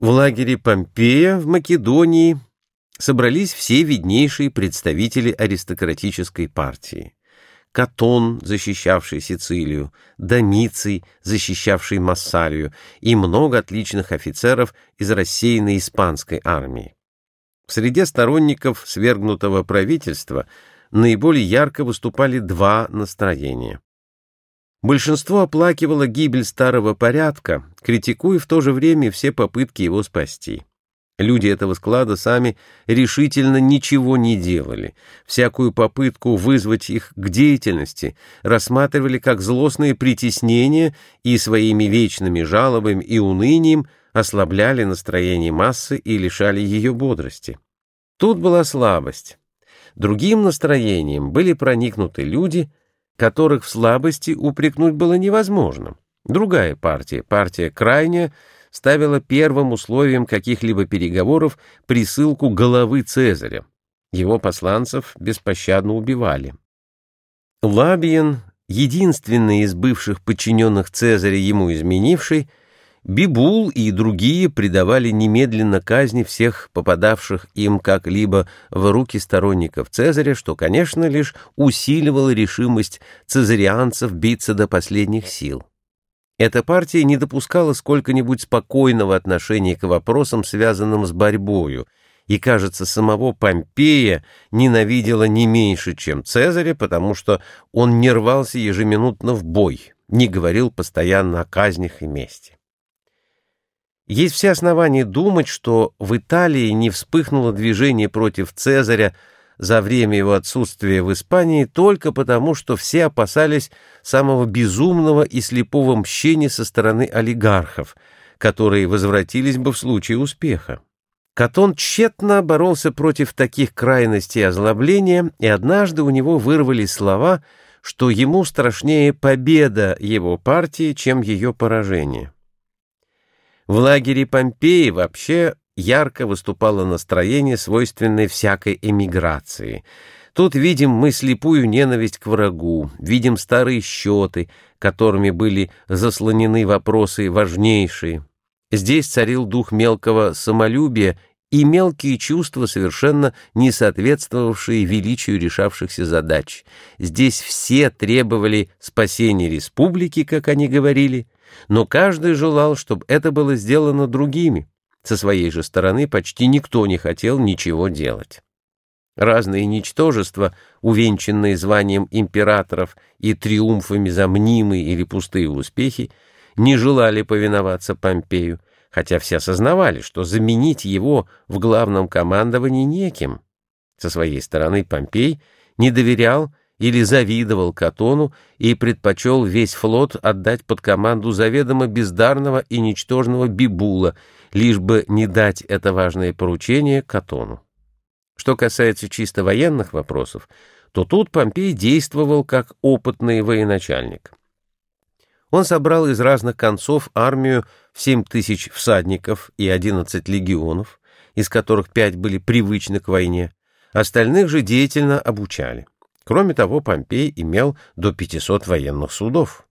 В лагере Помпея в Македонии собрались все виднейшие представители аристократической партии. Катон, защищавший Сицилию, Домиций, защищавший Массалию, и много отличных офицеров из рассеянной испанской армии. В среде сторонников свергнутого правительства наиболее ярко выступали два настроения. Большинство оплакивало гибель старого порядка, критикуя в то же время все попытки его спасти. Люди этого склада сами решительно ничего не делали. Всякую попытку вызвать их к деятельности рассматривали как злостные притеснения и своими вечными жалобами и унынием ослабляли настроение массы и лишали ее бодрости. Тут была слабость. Другим настроением были проникнуты люди, которых в слабости упрекнуть было невозможно. Другая партия, партия крайняя, ставила первым условием каких-либо переговоров присылку головы Цезаря. Его посланцев беспощадно убивали. Лабиен, единственный из бывших подчиненных Цезаря ему изменивший, Бибул и другие предавали немедленно казни всех попадавших им как-либо в руки сторонников Цезаря, что, конечно, лишь усиливало решимость цезарианцев биться до последних сил. Эта партия не допускала сколько-нибудь спокойного отношения к вопросам, связанным с борьбою, и, кажется, самого Помпея ненавидела не меньше, чем Цезаря, потому что он не рвался ежеминутно в бой, не говорил постоянно о казнях и мести. Есть все основания думать, что в Италии не вспыхнуло движение против Цезаря за время его отсутствия в Испании только потому, что все опасались самого безумного и слепого мщения со стороны олигархов, которые возвратились бы в случае успеха. Катон тщетно боролся против таких крайностей озлобления, и однажды у него вырвались слова, что ему страшнее победа его партии, чем ее поражение. В лагере Помпеи вообще ярко выступало настроение, свойственное всякой эмиграции. Тут видим мы слепую ненависть к врагу, видим старые счеты, которыми были заслонены вопросы важнейшие. Здесь царил дух мелкого самолюбия и мелкие чувства, совершенно не соответствовавшие величию решавшихся задач. Здесь все требовали спасения республики, как они говорили, но каждый желал, чтобы это было сделано другими. Со своей же стороны почти никто не хотел ничего делать. Разные ничтожества, увенчанные званием императоров и триумфами за мнимые или пустые успехи, не желали повиноваться Помпею, хотя все осознавали, что заменить его в главном командовании неким. Со своей стороны Помпей не доверял или завидовал Катону и предпочел весь флот отдать под команду заведомо бездарного и ничтожного Бибула, лишь бы не дать это важное поручение Катону. Что касается чисто военных вопросов, то тут Помпей действовал как опытный военачальник. Он собрал из разных концов армию 7 тысяч всадников и 11 легионов, из которых пять были привычны к войне, остальных же деятельно обучали. Кроме того, Помпей имел до 500 военных судов.